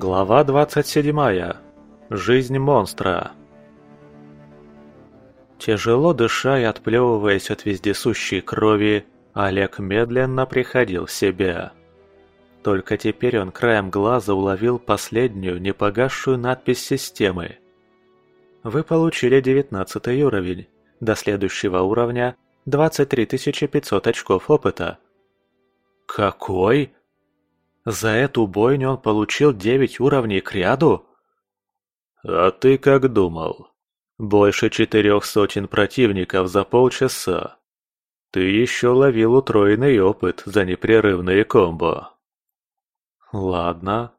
Глава 27. Жизнь монстра. Тяжело дыша и отплевываясь от вездесущей крови, Олег медленно приходил в себя. Только теперь он краем глаза уловил последнюю непогасшую надпись системы. Вы получили 19 уровень. До следующего уровня 23 500 очков опыта. Какой? За эту бойню он получил девять уровней к ряду? А ты как думал? Больше четырех сотен противников за полчаса. Ты еще ловил утроенный опыт за непрерывные комбо. Ладно.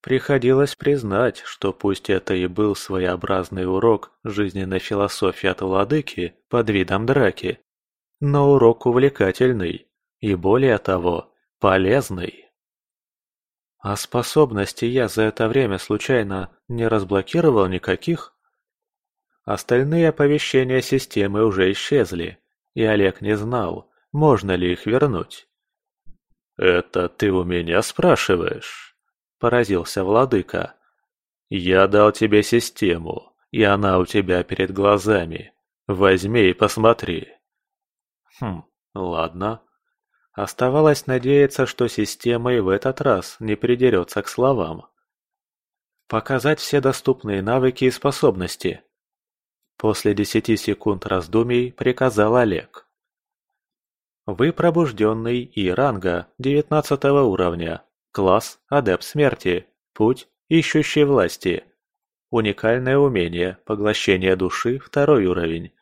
Приходилось признать, что пусть это и был своеобразный урок жизненной философии от владыки под видом драки, но урок увлекательный и, более того, полезный. А способности я за это время случайно не разблокировал никаких? Остальные оповещения системы уже исчезли, и Олег не знал, можно ли их вернуть. «Это ты у меня спрашиваешь?» – поразился владыка. «Я дал тебе систему, и она у тебя перед глазами. Возьми и посмотри». «Хм, ладно», Оставалось надеяться, что система и в этот раз не придерется к словам. Показать все доступные навыки и способности. После десяти секунд раздумий приказал Олег. Вы пробужденный и ранга 19 уровня. Класс Адепт Смерти. Путь Ищущий Власти. Уникальное умение Поглощение Души второй уровень.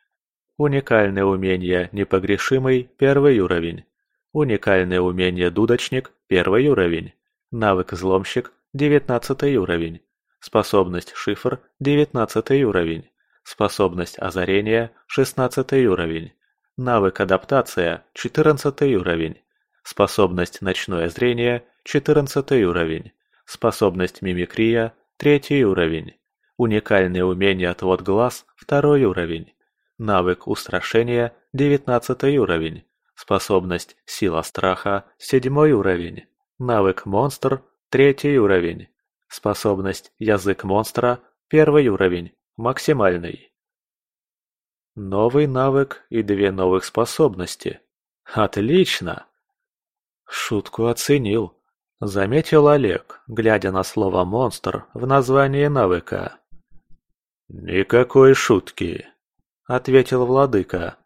Уникальное умение Непогрешимый первый уровень. Уникальное умение «Дудочник» – первый уровень. Навык «Взломщик» – девятнадцатый уровень. Способность «Шифр» – девятнадцатый уровень. Способность «Озарение» – шестнадцатый уровень. Навык «Адаптация» – четырнадцатый уровень. Способность «Ночное зрение» – четырнадцатый уровень. Способность «Мимикрия» – третий уровень. Уникальное умение «Отвод глаз» – второй уровень. Навык «Устрашение» – девятнадцатый уровень. Способность «Сила страха» – седьмой уровень. Навык «Монстр» – третий уровень. Способность «Язык монстра» – первый уровень, максимальный. Новый навык и две новых способности. Отлично! Шутку оценил. Заметил Олег, глядя на слово «монстр» в названии навыка. «Никакой шутки», — ответил владыка.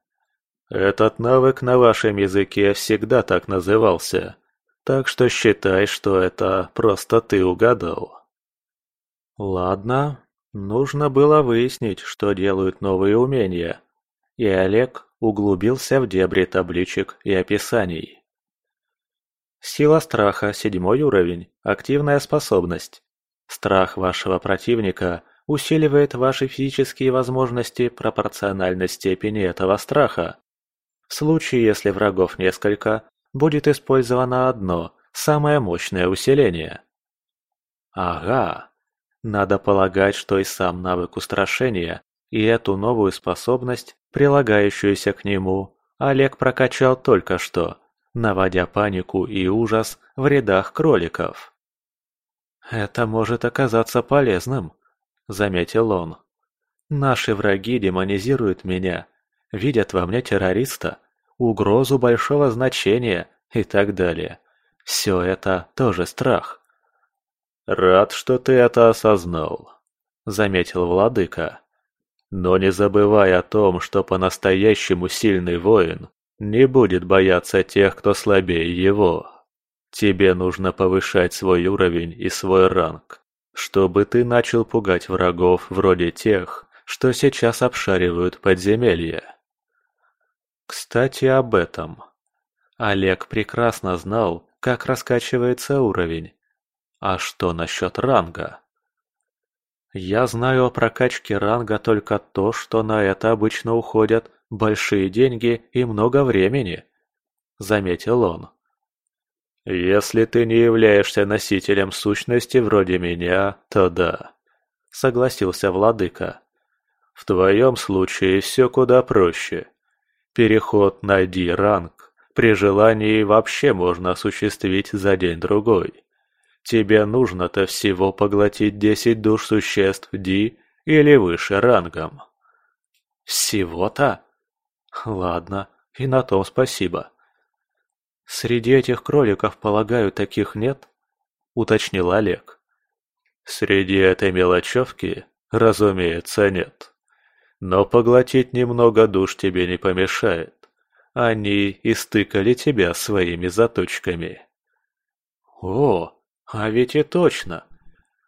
Этот навык на вашем языке всегда так назывался, так что считай, что это просто ты угадал. Ладно, нужно было выяснить, что делают новые умения, и Олег углубился в дебри табличек и описаний. Сила страха – седьмой уровень, активная способность. Страх вашего противника усиливает ваши физические возможности пропорционально степени этого страха. В случае, если врагов несколько, будет использовано одно, самое мощное усиление. Ага. Надо полагать, что и сам навык устрашения, и эту новую способность, прилагающуюся к нему, Олег прокачал только что, наводя панику и ужас в рядах кроликов. «Это может оказаться полезным», — заметил он. «Наши враги демонизируют меня, видят во мне террориста, угрозу большого значения и так далее. Все это тоже страх. «Рад, что ты это осознал», — заметил владыка. «Но не забывай о том, что по-настоящему сильный воин не будет бояться тех, кто слабее его. Тебе нужно повышать свой уровень и свой ранг, чтобы ты начал пугать врагов вроде тех, что сейчас обшаривают подземелья. Кстати, об этом. Олег прекрасно знал, как раскачивается уровень. А что насчет ранга? Я знаю о прокачке ранга только то, что на это обычно уходят большие деньги и много времени, заметил он. Если ты не являешься носителем сущности вроде меня, то да, согласился владыка. В твоем случае все куда проще. Переход на D-ранг при желании вообще можно осуществить за день-другой. Тебе нужно-то всего поглотить десять душ существ Ди или выше рангом. Всего-то? Ладно, и на том спасибо. Среди этих кроликов, полагаю, таких нет? Уточнил Олег. Среди этой мелочевки, разумеется, нет. Но поглотить немного душ тебе не помешает. Они истыкали тебя своими заточками. О, а ведь и точно.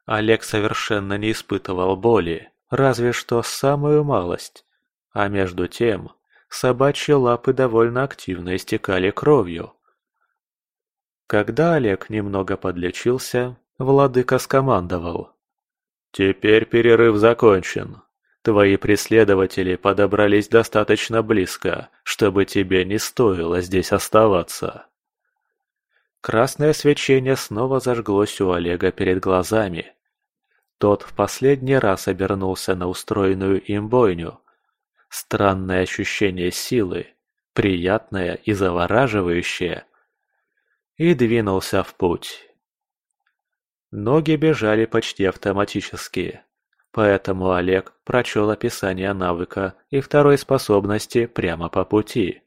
Олег совершенно не испытывал боли, разве что самую малость. А между тем, собачьи лапы довольно активно истекали кровью. Когда Олег немного подлечился, владыка скомандовал. «Теперь перерыв закончен. Твои преследователи подобрались достаточно близко, чтобы тебе не стоило здесь оставаться». Красное свечение снова зажглось у Олега перед глазами. Тот в последний раз обернулся на устроенную им бойню. Странное ощущение силы, приятное и завораживающее. И двинулся в путь. Ноги бежали почти автоматически, поэтому Олег прочел описание навыка и второй способности прямо по пути.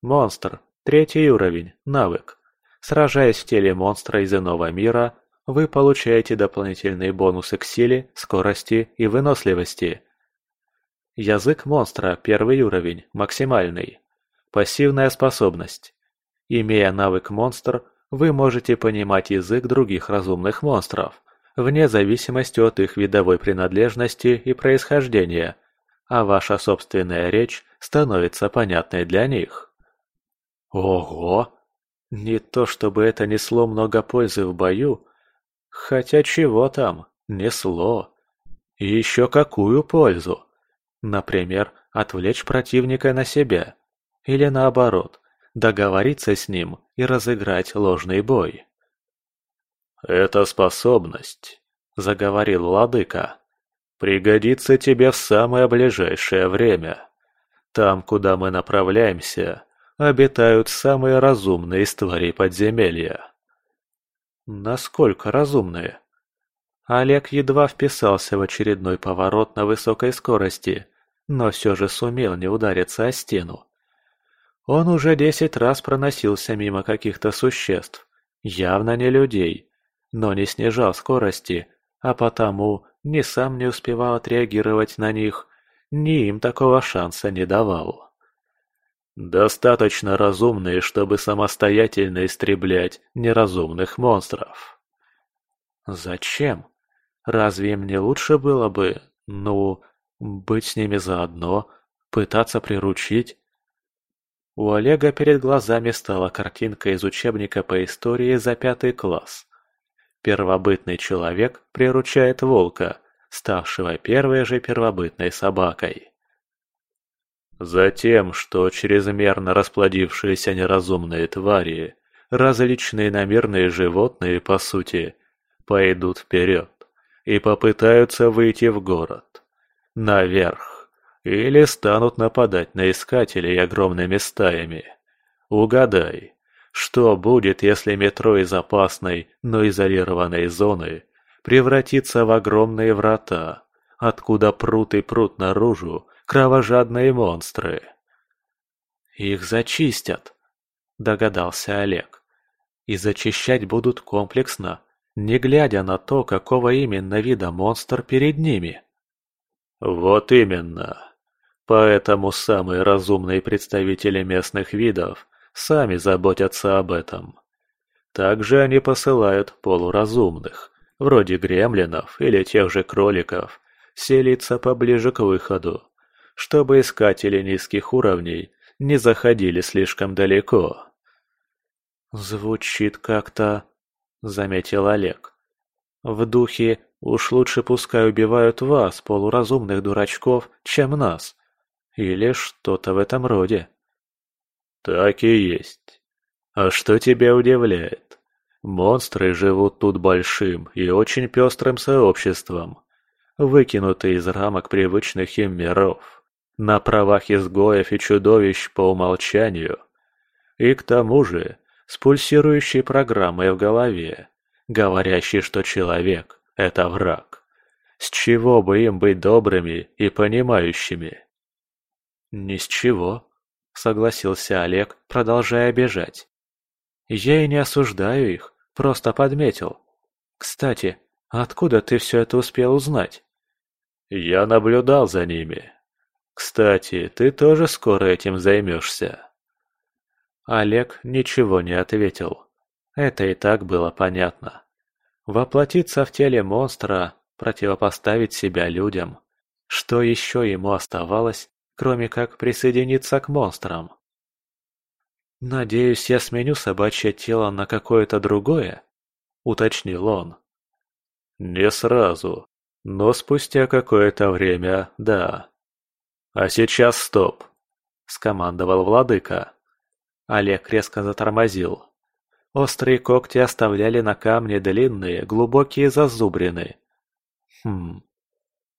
Монстр, третий уровень, навык. Сражаясь в теле монстра из иного мира, вы получаете дополнительные бонусы к силе, скорости и выносливости. Язык монстра первый уровень, максимальный. Пассивная способность. Имея навык монстр, вы можете понимать язык других разумных монстров, вне зависимости от их видовой принадлежности и происхождения, а ваша собственная речь становится понятной для них. Ого! Не то чтобы это несло много пользы в бою, хотя чего там, несло. И еще какую пользу? Например, отвлечь противника на себя. Или наоборот, договориться с ним и разыграть ложный бой. «Это способность», — заговорил Ладыка, — «пригодится тебе в самое ближайшее время. Там, куда мы направляемся, обитают самые разумные из тварей подземелья. Насколько разумные? Олег едва вписался в очередной поворот на высокой скорости, но все же сумел не удариться о стену. Он уже десять раз проносился мимо каких-то существ, явно не людей, но не снижал скорости, а потому ни сам не успевал отреагировать на них, ни им такого шанса не давал. Достаточно разумные, чтобы самостоятельно истреблять неразумных монстров. Зачем? Разве им не лучше было бы, ну, быть с ними заодно, пытаться приручить? У Олега перед глазами стала картинка из учебника по истории за пятый класс. Первобытный человек приручает волка, ставшего первой же первобытной собакой. Затем, что чрезмерно расплодившиеся неразумные твари, различные намерные животные, по сути, пойдут вперед и попытаются выйти в город. Наверх. Или станут нападать на искателей огромными стаями. Угадай, что будет, если метро из опасной, но изолированной зоны превратится в огромные врата, откуда прут и прут наружу кровожадные монстры. Их зачистят, догадался Олег. И зачищать будут комплексно, не глядя на то, какого именно вида монстр перед ними. Вот именно. Поэтому самые разумные представители местных видов сами заботятся об этом. Также они посылают полуразумных, вроде гремлинов или тех же кроликов, селиться поближе к выходу, чтобы искатели низких уровней не заходили слишком далеко. «Звучит как-то...» — заметил Олег. «В духе уж лучше пускай убивают вас, полуразумных дурачков, чем нас. Или что-то в этом роде». «Так и есть. А что тебя удивляет? Монстры живут тут большим и очень пестрым сообществом, выкинутые из рамок привычных им миров на правах изгоев и чудовищ по умолчанию. И к тому же с пульсирующей программой в голове, говорящий, что человек – это враг. С чего бы им быть добрыми и понимающими? Ни с чего, согласился Олег, продолжая бежать. Я и не осуждаю их, просто подметил. Кстати, откуда ты все это успел узнать? Я наблюдал за ними. Кстати, ты тоже скоро этим займешься. Олег ничего не ответил. Это и так было понятно. Воплотиться в теле монстра, противопоставить себя людям. Что еще ему оставалось, кроме как присоединиться к монстрам? «Надеюсь, я сменю собачье тело на какое-то другое?» – уточнил он. «Не сразу, но спустя какое-то время, да. А сейчас стоп!» – скомандовал владыка. Олег резко затормозил. Острые когти оставляли на камне длинные, глубокие зазубрины. Хм.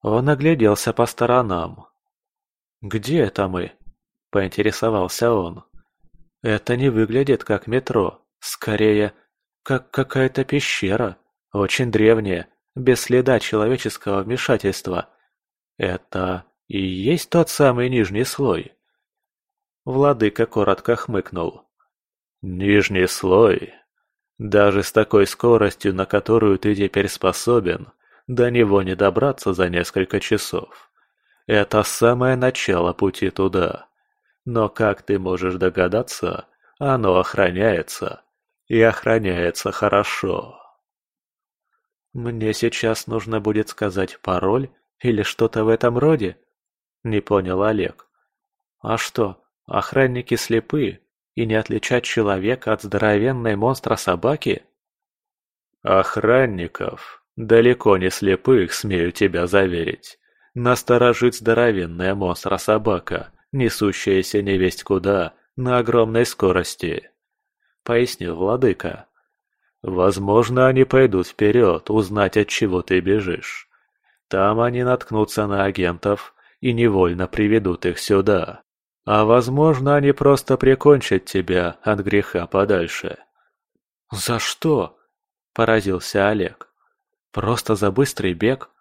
Он огляделся по сторонам. «Где это мы?» – поинтересовался он. «Это не выглядит как метро. Скорее, как какая-то пещера. Очень древняя, без следа человеческого вмешательства. Это и есть тот самый нижний слой?» Владыка коротко хмыкнул. «Нижний слой? Даже с такой скоростью, на которую ты теперь способен, до него не добраться за несколько часов. Это самое начало пути туда. Но, как ты можешь догадаться, оно охраняется. И охраняется хорошо». «Мне сейчас нужно будет сказать пароль или что-то в этом роде?» Не понял Олег. «А что, Охранники слепы, и не отличать человека от здоровенной монстра-собаки? Охранников, далеко не слепых, смею тебя заверить, насторожит здоровенная монстра-собака, несущаяся невесть куда, на огромной скорости, пояснил владыка. Возможно, они пойдут вперед, узнать, от чего ты бежишь. Там они наткнутся на агентов и невольно приведут их сюда. А возможно, они просто прикончат тебя от греха подальше. «За что?» – поразился Олег. «Просто за быстрый бег?»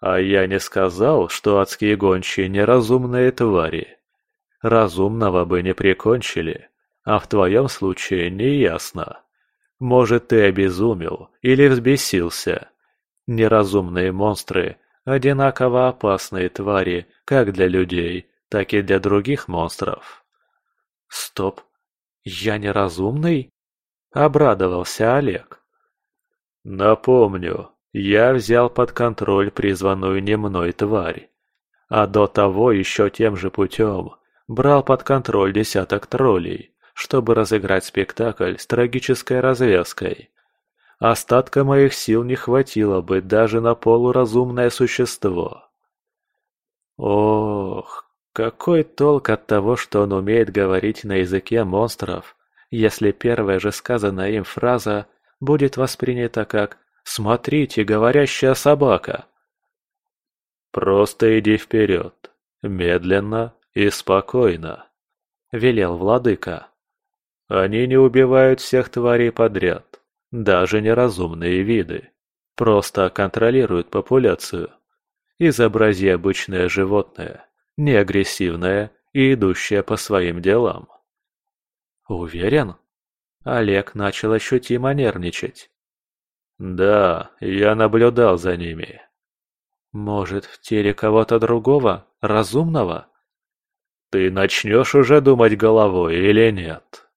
«А я не сказал, что адские гончие неразумные твари. Разумного бы не прикончили, а в твоем случае неясно. Может, ты обезумел или взбесился. Неразумные монстры – одинаково опасные твари как для людей, так и для других монстров. Стоп, я неразумный? Обрадовался Олег. Напомню, я взял под контроль призванную не мной тварь. А до того еще тем же путем брал под контроль десяток троллей, чтобы разыграть спектакль с трагической развязкой. Остатка моих сил не хватило бы даже на полуразумное существо. Ох, какой толк от того, что он умеет говорить на языке монстров, если первая же сказанная им фраза будет воспринята как «Смотрите, говорящая собака». «Просто иди вперед, медленно и спокойно», — велел владыка. «Они не убивают всех тварей подряд, даже неразумные виды, просто контролируют популяцию. Изобрази обычное животное, не агрессивная и идущая по своим делам. Уверен? Олег начал ощутимо нервничать. Да, я наблюдал за ними. Может, в теле кого-то другого, разумного? Ты начнешь уже думать головой или нет?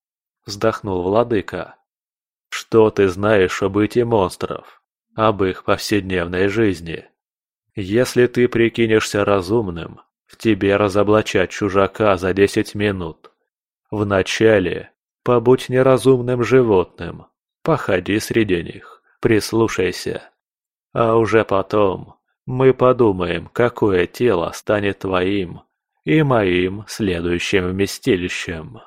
Вздохнул владыка. Что ты знаешь об бытии монстров, об их повседневной жизни? Если ты прикинешься разумным, в тебе разоблачать чужака за десять минут. Вначале побудь неразумным животным, походи среди них, прислушайся. А уже потом мы подумаем, какое тело станет твоим и моим следующим вместилищем.